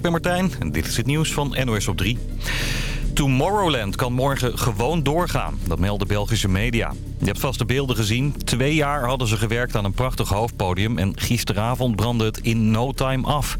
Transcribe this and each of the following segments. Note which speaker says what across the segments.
Speaker 1: ik ben Martijn en dit is het nieuws van NOS op 3. Tomorrowland kan morgen gewoon doorgaan. Dat melden Belgische media. Je hebt vast de beelden gezien. Twee jaar hadden ze gewerkt aan een prachtig hoofdpodium... en gisteravond brandde het in no time af.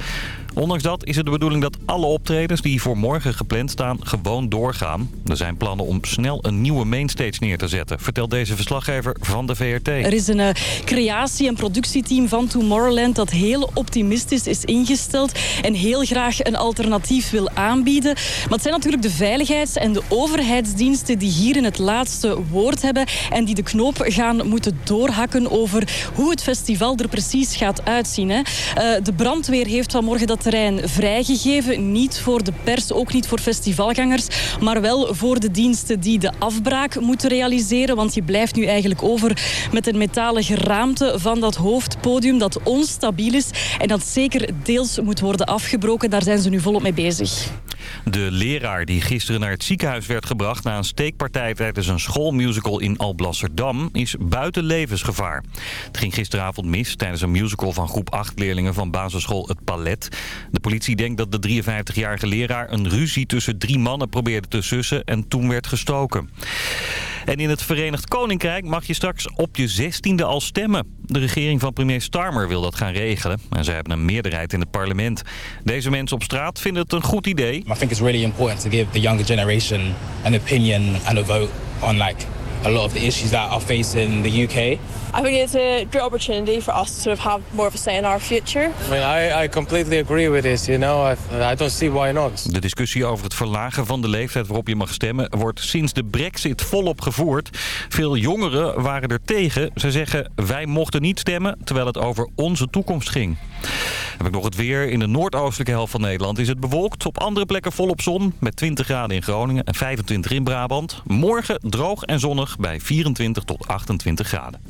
Speaker 1: Ondanks dat is het de bedoeling dat alle optredens die voor morgen gepland staan gewoon doorgaan. Er zijn plannen om snel een nieuwe mainstage neer te zetten, vertelt deze verslaggever van de VRT.
Speaker 2: Er is een uh, creatie- en productieteam van Tomorrowland dat heel optimistisch is ingesteld en heel graag een alternatief wil aanbieden. Maar het zijn natuurlijk de veiligheids- en de overheidsdiensten die hier in het laatste woord hebben en die de knoop gaan moeten doorhakken over hoe het festival er precies gaat uitzien. Hè. Uh, de brandweer heeft vanmorgen dat terrein vrijgegeven. Niet voor de pers, ook niet voor festivalgangers. Maar wel voor de diensten die de afbraak moeten realiseren. Want je blijft nu eigenlijk over met een metalen geraamte van dat hoofdpodium dat onstabiel is. En dat zeker deels moet worden afgebroken. Daar zijn ze nu volop mee bezig.
Speaker 1: De leraar die gisteren naar het ziekenhuis werd gebracht... na een steekpartij tijdens een schoolmusical in Alblasserdam... is buiten levensgevaar. Het ging gisteravond mis tijdens een musical van groep 8 leerlingen... van basisschool Het Palet. De politie denkt dat de 53-jarige leraar een ruzie tussen drie mannen probeerde te sussen... en toen werd gestoken. En in het Verenigd Koninkrijk mag je straks op je zestiende al stemmen. De regering van premier Starmer wil dat gaan regelen. En ze hebben een meerderheid in het parlement. Deze mensen op straat vinden het een goed idee.
Speaker 3: I think it's really important to give the younger generation an opinion and a vote on like a lot of the issues that are faced in the UK.
Speaker 4: I think it's a great opportunity for us to sort of have more of a say in our future.
Speaker 5: I mean, I, I completely agree with this, you know. I, I don't see why not.
Speaker 1: De discussie over het verlagen van de leeftijd waarop je mag stemmen... wordt sinds de brexit volop gevoerd. Veel jongeren waren er tegen. Ze zeggen, wij mochten niet stemmen... terwijl het over onze toekomst ging. Heb ik nog het weer. In de noordoostelijke helft van Nederland is het bewolkt. Op andere plekken volop zon. Met 20 graden in Groningen en 25 in Brabant. Morgen droog en zonnig bij 24 tot 28 graden.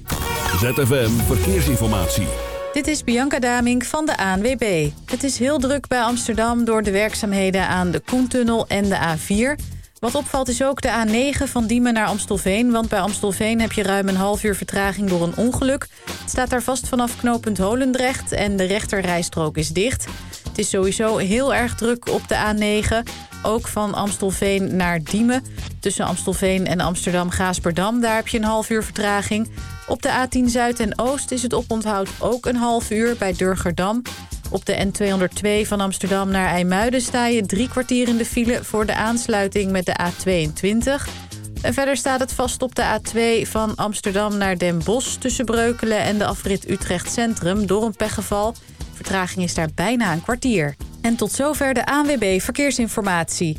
Speaker 6: ZFM Verkeersinformatie.
Speaker 7: Dit is Bianca Daming van de ANWB. Het is heel druk bij Amsterdam door de werkzaamheden aan de Koentunnel en de A4. Wat opvalt is ook de A9 van Diemen naar Amstelveen... want bij Amstelveen heb je ruim een half uur vertraging door een ongeluk. Het staat daar vast vanaf knooppunt Holendrecht en de rechterrijstrook is dicht. Het is sowieso heel erg druk op de A9, ook van Amstelveen naar Diemen. Tussen Amstelveen en Amsterdam-Gaasperdam, daar heb je een half uur vertraging. Op de A10 Zuid en Oost is het oponthoud ook een half uur bij Durgerdam... Op de N202 van Amsterdam naar IJmuiden sta je drie kwartier in de file voor de aansluiting met de A22. En verder staat het vast op de A2 van Amsterdam naar Den Bosch... tussen Breukelen en de afrit Utrecht Centrum door een pechgeval. Vertraging is daar bijna een kwartier. En tot zover de ANWB Verkeersinformatie.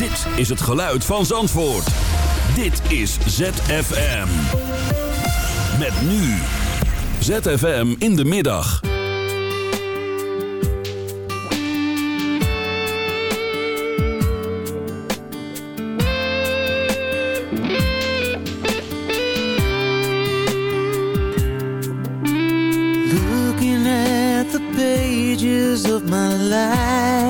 Speaker 6: Dit is het geluid van Zandvoort. Dit is ZFM. Met nu. ZFM in de middag.
Speaker 8: Looking at the pages of my life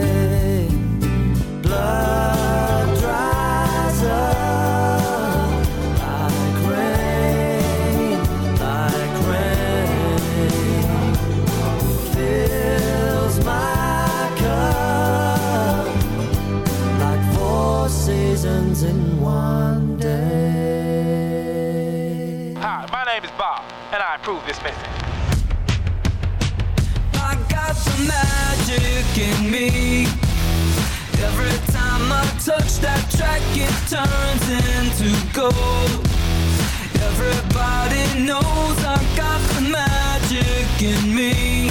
Speaker 9: Magic in me. Every time I touch that track, it turns into gold. Everybody knows I got the magic in me.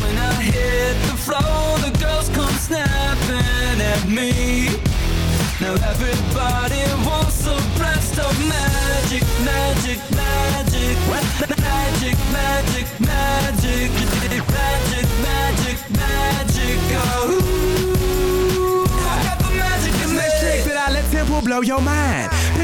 Speaker 9: When I hit the floor, the girls come snapping at me. Now everybody wants a blast of magic, magic, magic. Magic, magic, magic Magic, magic, magic Oh, ooh. I got the magic in me.
Speaker 10: Shake it out, let tempo blow your mind.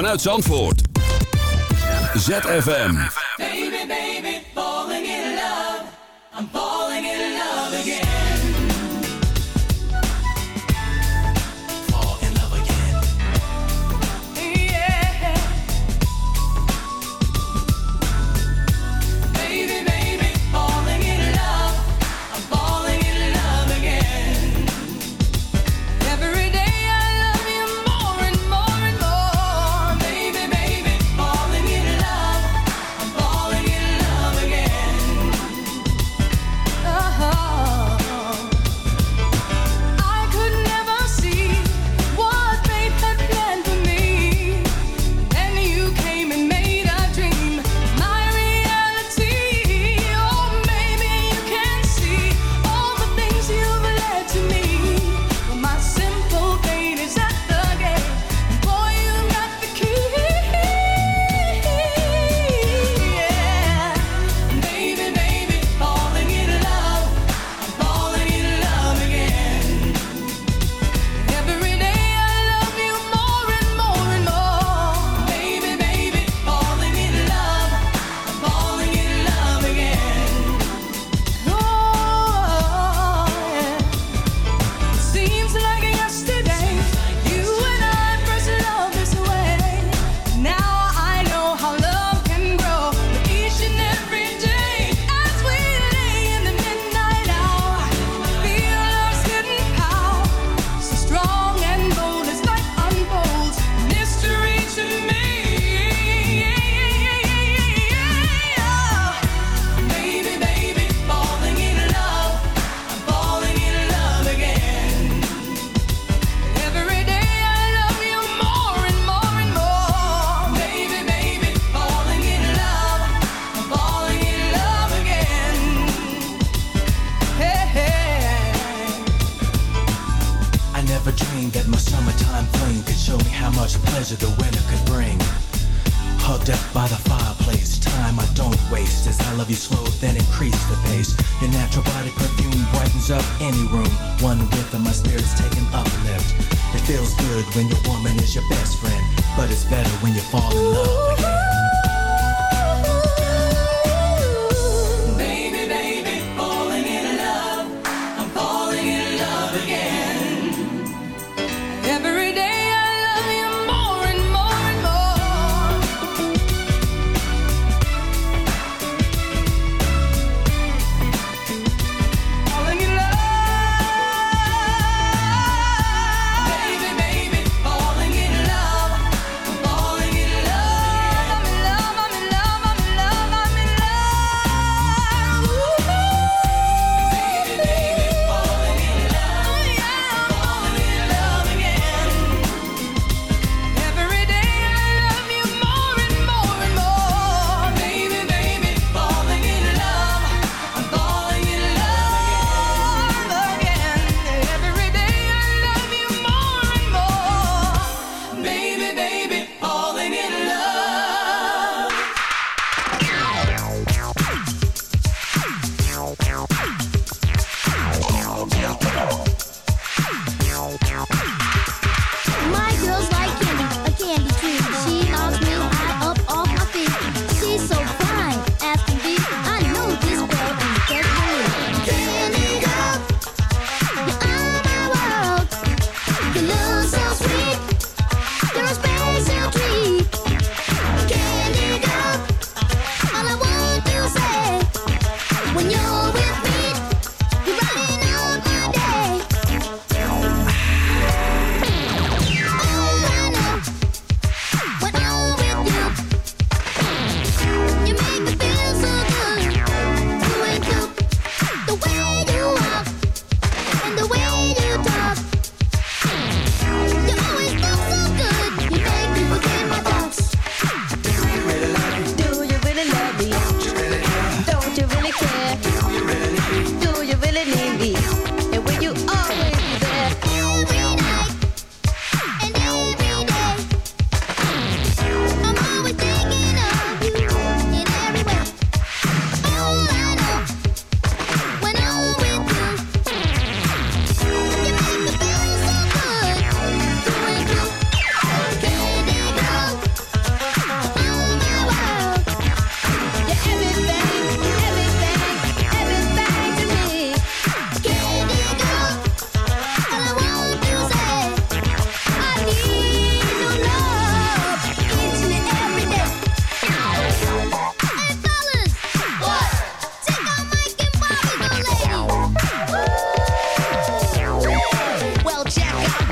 Speaker 11: vanuit Zandvoort. ZFM. Baby, baby, falling in love. I'm falling in love
Speaker 12: again.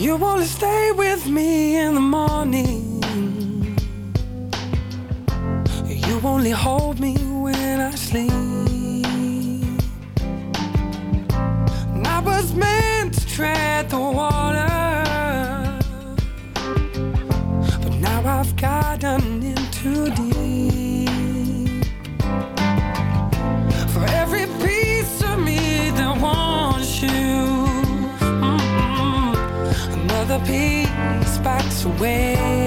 Speaker 13: You only stay with me in the morning. You only hold away.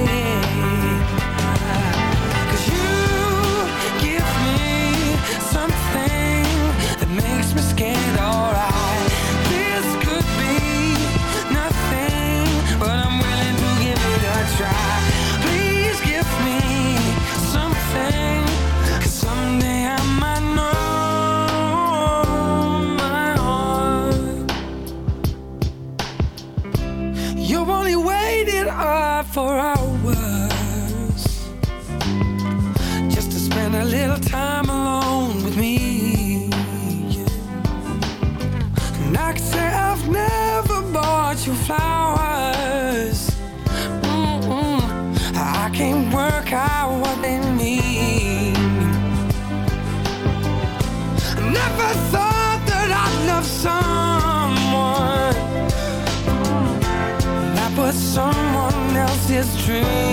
Speaker 13: dream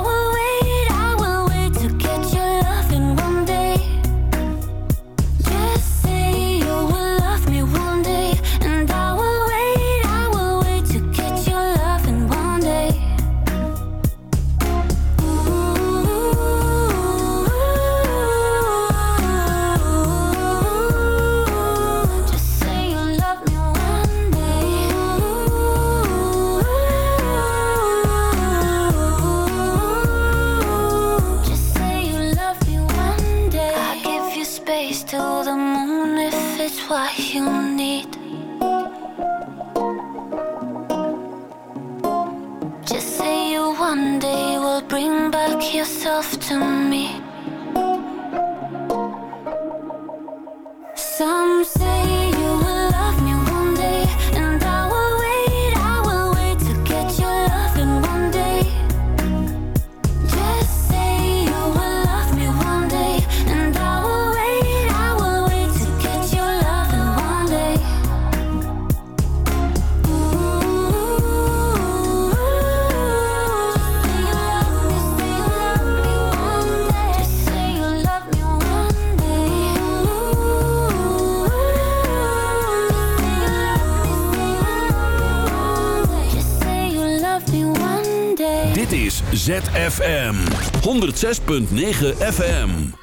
Speaker 14: me. Some say
Speaker 15: ZFM 106.9 FM.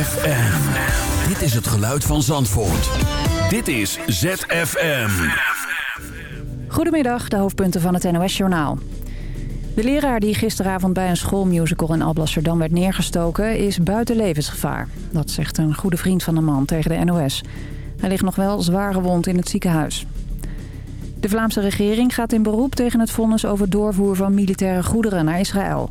Speaker 15: ZFM. Dit is het geluid van Zandvoort. Dit is ZFM.
Speaker 16: Goedemiddag, de hoofdpunten van het NOS-journaal. De leraar die gisteravond bij een schoolmusical in Alblasserdam werd neergestoken... is buiten levensgevaar. Dat zegt een goede vriend van de man tegen de NOS. Hij ligt nog wel zwaar gewond in het ziekenhuis. De Vlaamse regering gaat in beroep tegen het vonnis over doorvoer van militaire goederen naar Israël.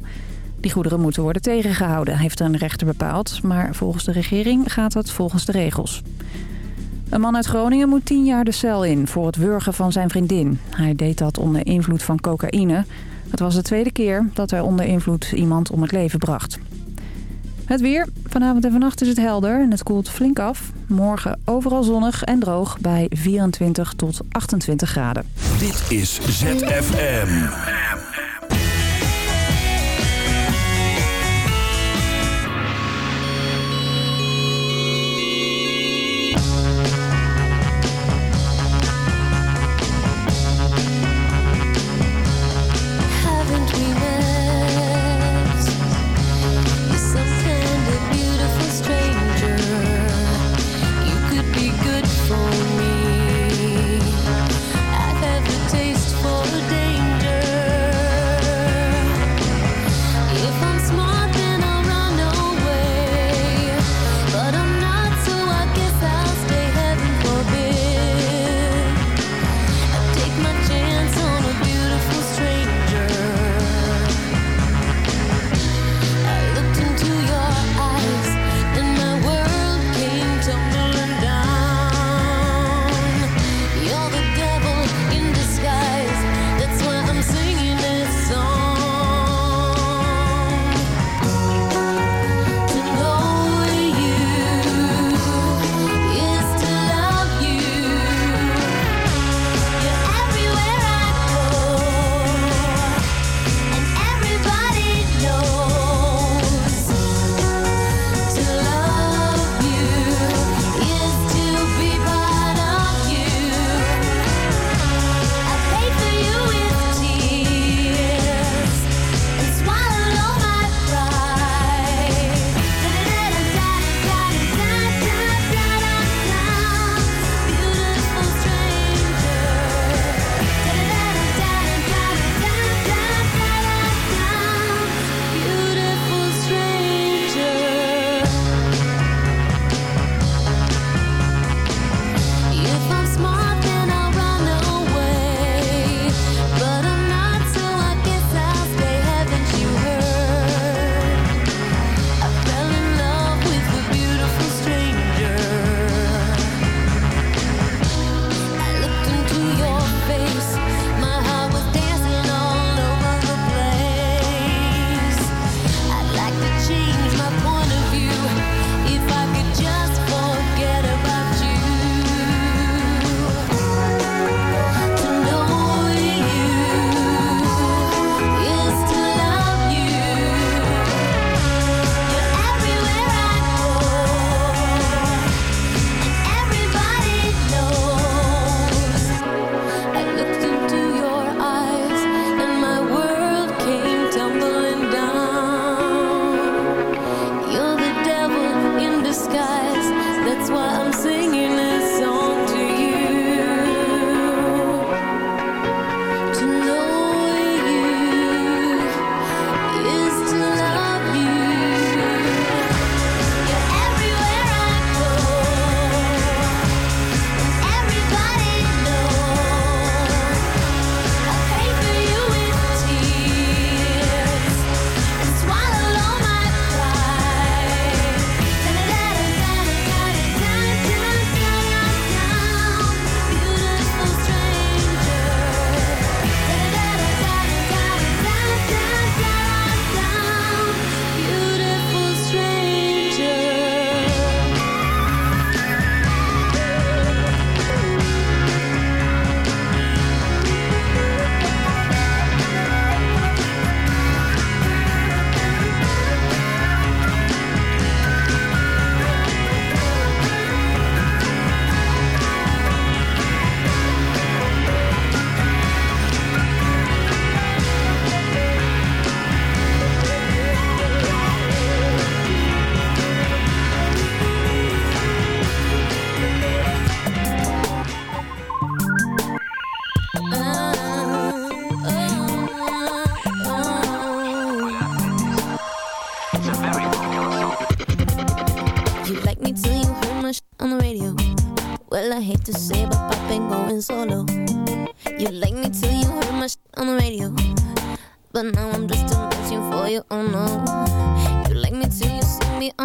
Speaker 16: Die goederen moeten worden tegengehouden, heeft een rechter bepaald. Maar volgens de regering gaat het volgens de regels. Een man uit Groningen moet tien jaar de cel in voor het wurgen van zijn vriendin. Hij deed dat onder invloed van cocaïne. Het was de tweede keer dat hij onder invloed iemand om het leven bracht. Het weer. Vanavond en vannacht is het helder en het koelt flink af. Morgen overal zonnig en droog bij 24 tot 28 graden.
Speaker 15: Dit is ZFM.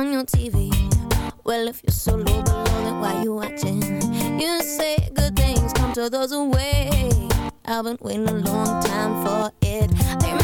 Speaker 17: On your TV. Well, if you're so low below, then why you watching? You say good things come to those who wait. I've been waiting a long time for it.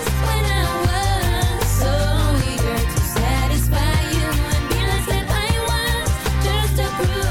Speaker 17: just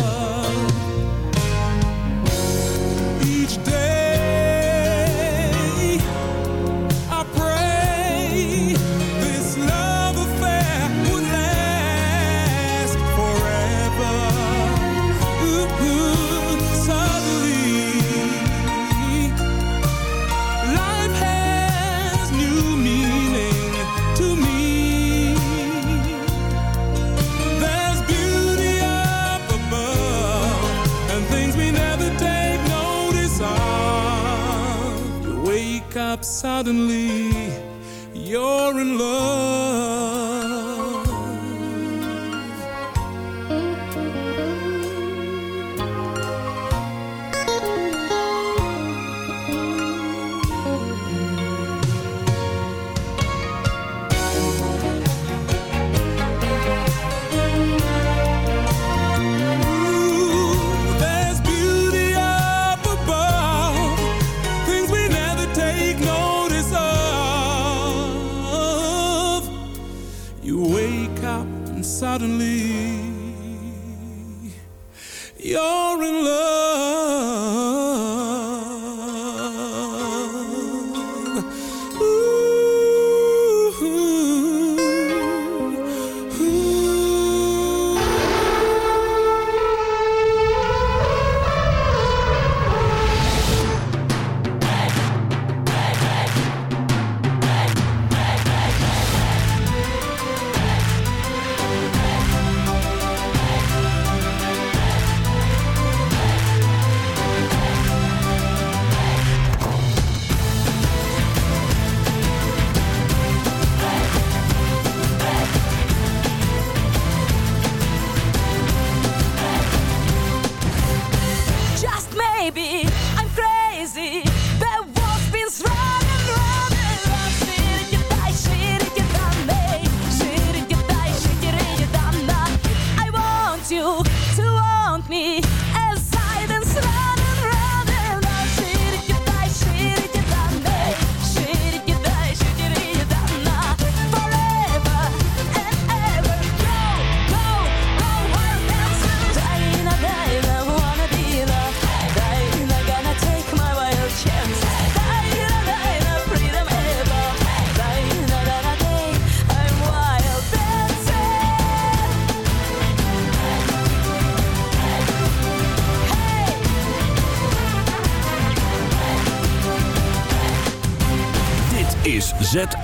Speaker 18: You're in love.